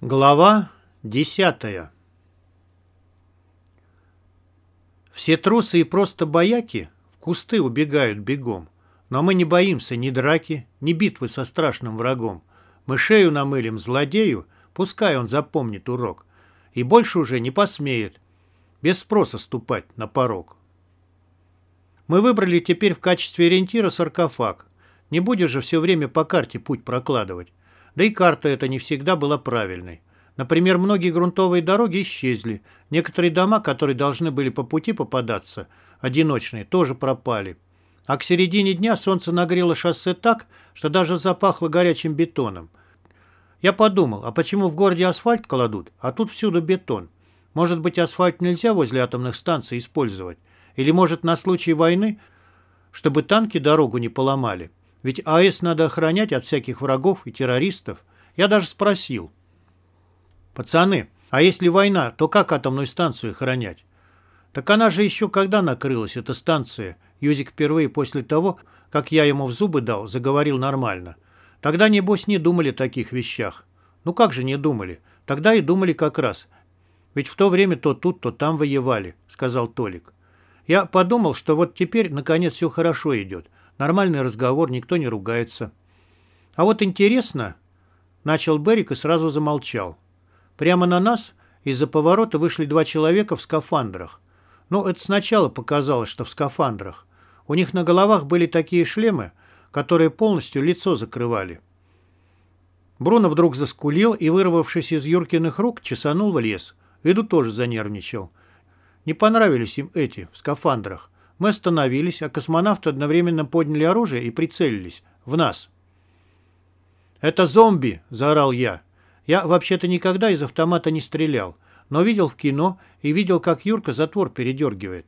Глава десятая Все трусы и просто бояки в кусты убегают бегом. Но мы не боимся ни драки, ни битвы со страшным врагом. Мы шею намылим злодею, пускай он запомнит урок. И больше уже не посмеет без спроса ступать на порог. Мы выбрали теперь в качестве ориентира саркофаг. Не будешь же все время по карте путь прокладывать. Да и карта эта не всегда была правильной. Например, многие грунтовые дороги исчезли. Некоторые дома, которые должны были по пути попадаться, одиночные, тоже пропали. А к середине дня солнце нагрело шоссе так, что даже запахло горячим бетоном. Я подумал, а почему в городе асфальт кладут, а тут всюду бетон? Может быть, асфальт нельзя возле атомных станций использовать? Или, может, на случай войны, чтобы танки дорогу не поломали? Ведь АЭС надо охранять от всяких врагов и террористов. Я даже спросил. Пацаны, а если война, то как атомную станцию охранять? Так она же еще когда накрылась, эта станция? Юзик впервые после того, как я ему в зубы дал, заговорил нормально. Тогда, небось, не думали о таких вещах. Ну как же не думали? Тогда и думали как раз. Ведь в то время то тут, то там воевали, сказал Толик. Я подумал, что вот теперь, наконец, все хорошо идет. Нормальный разговор, никто не ругается. А вот интересно, начал Берик и сразу замолчал. Прямо на нас из-за поворота вышли два человека в скафандрах. Ну, это сначала показалось, что в скафандрах. У них на головах были такие шлемы, которые полностью лицо закрывали. Бруно вдруг заскулил и, вырвавшись из Юркиных рук, чесанул в лес. Иду тоже занервничал. Не понравились им эти, в скафандрах. Мы остановились, а космонавты одновременно подняли оружие и прицелились. В нас. «Это зомби!» – заорал я. Я вообще-то никогда из автомата не стрелял, но видел в кино и видел, как Юрка затвор передергивает.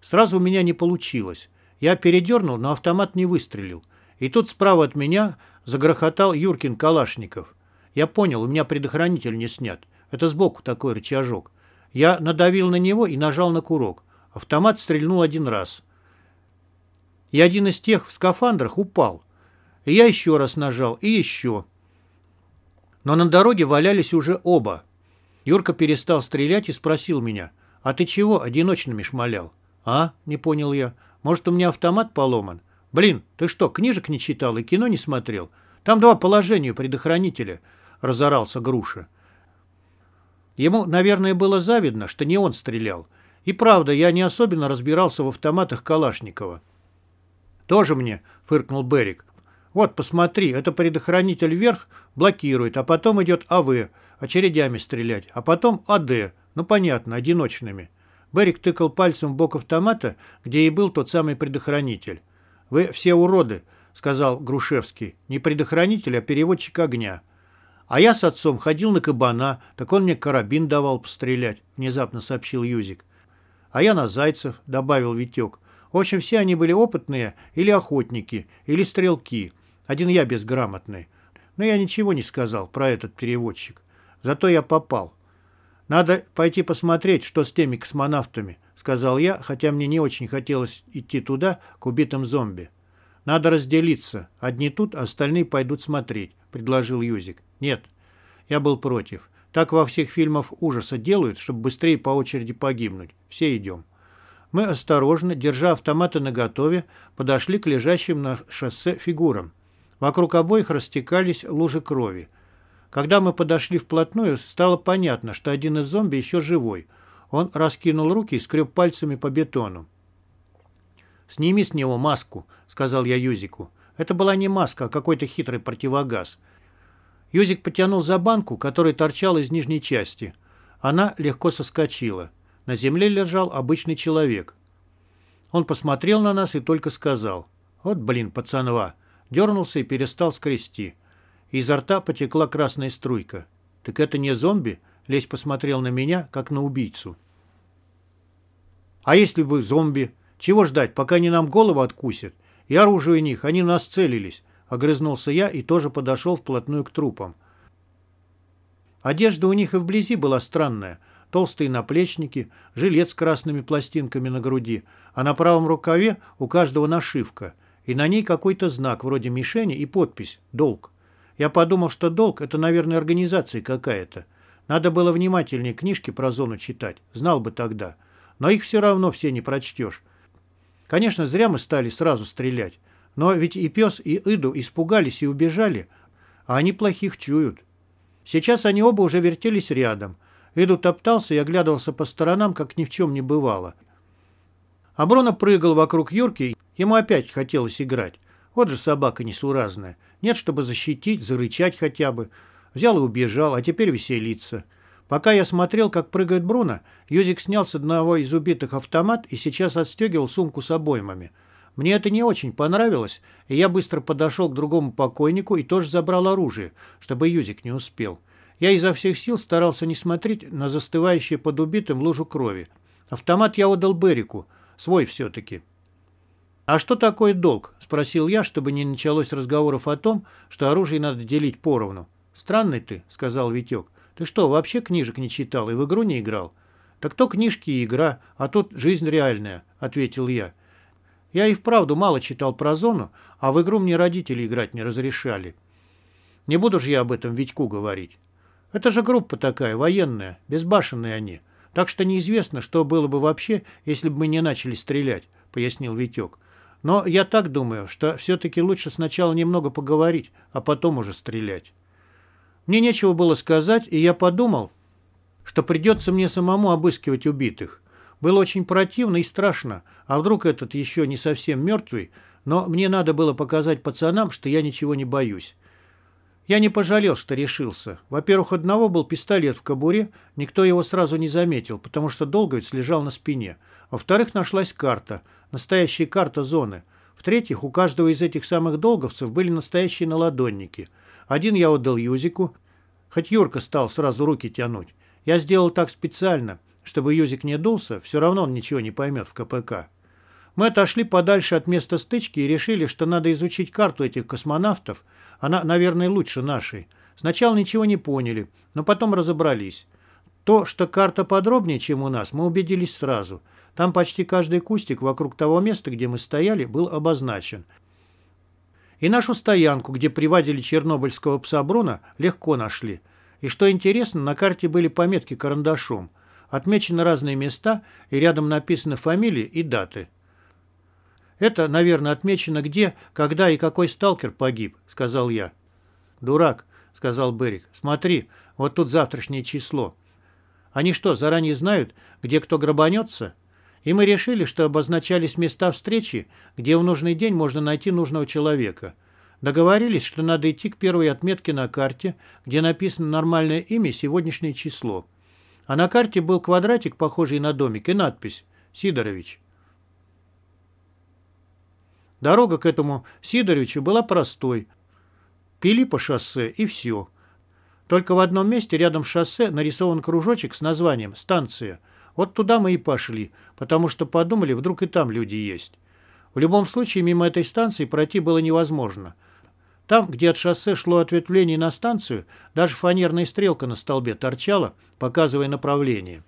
Сразу у меня не получилось. Я передернул, но автомат не выстрелил. И тут справа от меня загрохотал Юркин Калашников. Я понял, у меня предохранитель не снят. Это сбоку такой рычажок. Я надавил на него и нажал на курок. Автомат стрельнул один раз. И один из тех в скафандрах упал. И я еще раз нажал, и еще. Но на дороге валялись уже оба. Юрка перестал стрелять и спросил меня, «А ты чего одиночными шмалял?» «А?» — не понял я. «Может, у меня автомат поломан?» «Блин, ты что, книжек не читал и кино не смотрел? Там два положения предохранителя», — разорался Груша. Ему, наверное, было завидно, что не он стрелял. И правда, я не особенно разбирался в автоматах Калашникова. «Тоже мне», — фыркнул Берик. «Вот, посмотри, это предохранитель вверх блокирует, а потом идет АВ, очередями стрелять, а потом АД, ну понятно, одиночными». Берик тыкал пальцем в бок автомата, где и был тот самый предохранитель. «Вы все уроды», — сказал Грушевский. «Не предохранитель, а переводчик огня». «А я с отцом ходил на кабана, так он мне карабин давал пострелять», — внезапно сообщил Юзик. А я на зайцев, добавил Витек. В общем, все они были опытные или охотники, или стрелки. Один я безграмотный. Но я ничего не сказал про этот переводчик. Зато я попал. «Надо пойти посмотреть, что с теми космонавтами», — сказал я, хотя мне не очень хотелось идти туда, к убитым зомби. «Надо разделиться. Одни тут, а остальные пойдут смотреть», — предложил Юзик. «Нет». Я был против. Так во всех фильмах ужаса делают, чтобы быстрее по очереди погибнуть. Все идем. Мы осторожно, держа автоматы наготове, подошли к лежащим на шоссе фигурам. Вокруг обоих растекались лужи крови. Когда мы подошли вплотную, стало понятно, что один из зомби еще живой. Он раскинул руки и скреб пальцами по бетону. «Сними с него маску», — сказал я Юзику. Это была не маска, а какой-то хитрый противогаз — Юзик потянул за банку, которая торчала из нижней части. Она легко соскочила. На земле лежал обычный человек. Он посмотрел на нас и только сказал. «Вот, блин, пацанва!» Дернулся и перестал скрести. Изо рта потекла красная струйка. «Так это не зомби?» Лесь посмотрел на меня, как на убийцу. «А если бы зомби? Чего ждать, пока они нам голову откусят? И оружие у них, они нас целились. Огрызнулся я и тоже подошел вплотную к трупам. Одежда у них и вблизи была странная. Толстые наплечники, жилет с красными пластинками на груди, а на правом рукаве у каждого нашивка, и на ней какой-то знак, вроде мишени, и подпись «Долг». Я подумал, что долг — это, наверное, организация какая-то. Надо было внимательнее книжки про зону читать, знал бы тогда. Но их все равно все не прочтешь. Конечно, зря мы стали сразу стрелять. Но ведь и пес, и Иду испугались и убежали, а они плохих чуют. Сейчас они оба уже вертелись рядом. Иду топтался и оглядывался по сторонам, как ни в чем не бывало. А Бруно прыгал вокруг Юрки, ему опять хотелось играть. Вот же собака несуразная. Нет, чтобы защитить, зарычать хотя бы. Взял и убежал, а теперь веселится. Пока я смотрел, как прыгает Бруно, Юзик снял с одного из убитых автомат и сейчас отстегивал сумку с обоймами. Мне это не очень понравилось, и я быстро подошел к другому покойнику и тоже забрал оружие, чтобы Юзик не успел. Я изо всех сил старался не смотреть на застывающие под убитым лужу крови. Автомат я отдал Берику, свой все-таки. «А что такое долг?» – спросил я, чтобы не началось разговоров о том, что оружие надо делить поровну. «Странный ты», – сказал Витек. «Ты что, вообще книжек не читал и в игру не играл?» «Так то книжки и игра, а тут жизнь реальная», – ответил я. Я и вправду мало читал про зону, а в игру мне родители играть не разрешали. Не буду же я об этом Витьку говорить. Это же группа такая, военная, безбашенные они. Так что неизвестно, что было бы вообще, если бы мы не начали стрелять, пояснил Витек. Но я так думаю, что все-таки лучше сначала немного поговорить, а потом уже стрелять. Мне нечего было сказать, и я подумал, что придется мне самому обыскивать убитых. Было очень противно и страшно, а вдруг этот еще не совсем мертвый, но мне надо было показать пацанам, что я ничего не боюсь. Я не пожалел, что решился. Во-первых, одного был пистолет в кобуре, никто его сразу не заметил, потому что Долговец лежал на спине. Во-вторых, нашлась карта, настоящая карта зоны. В-третьих, у каждого из этих самых долговцев были настоящие наладонники. Один я отдал Юзику, хоть Юрка стал сразу руки тянуть. Я сделал так специально, чтобы Юзик не дулся, все равно он ничего не поймет в КПК. Мы отошли подальше от места стычки и решили, что надо изучить карту этих космонавтов. Она, наверное, лучше нашей. Сначала ничего не поняли, но потом разобрались. То, что карта подробнее, чем у нас, мы убедились сразу. Там почти каждый кустик вокруг того места, где мы стояли, был обозначен. И нашу стоянку, где приводили чернобыльского пса Бруна, легко нашли. И что интересно, на карте были пометки карандашом. Отмечены разные места, и рядом написаны фамилии и даты. «Это, наверное, отмечено где, когда и какой сталкер погиб», — сказал я. «Дурак», — сказал Берик. «Смотри, вот тут завтрашнее число. Они что, заранее знают, где кто грабанется?» И мы решили, что обозначались места встречи, где в нужный день можно найти нужного человека. Договорились, что надо идти к первой отметке на карте, где написано нормальное имя сегодняшнее число. А на карте был квадратик, похожий на домик, и надпись «Сидорович». Дорога к этому Сидоровичу была простой. Пили по шоссе, и все. Только в одном месте рядом с шоссе нарисован кружочек с названием «Станция». Вот туда мы и пошли, потому что подумали, вдруг и там люди есть. В любом случае, мимо этой станции пройти было невозможно. Там, где от шоссе шло ответвление на станцию, даже фанерная стрелка на столбе торчала, показывая направление.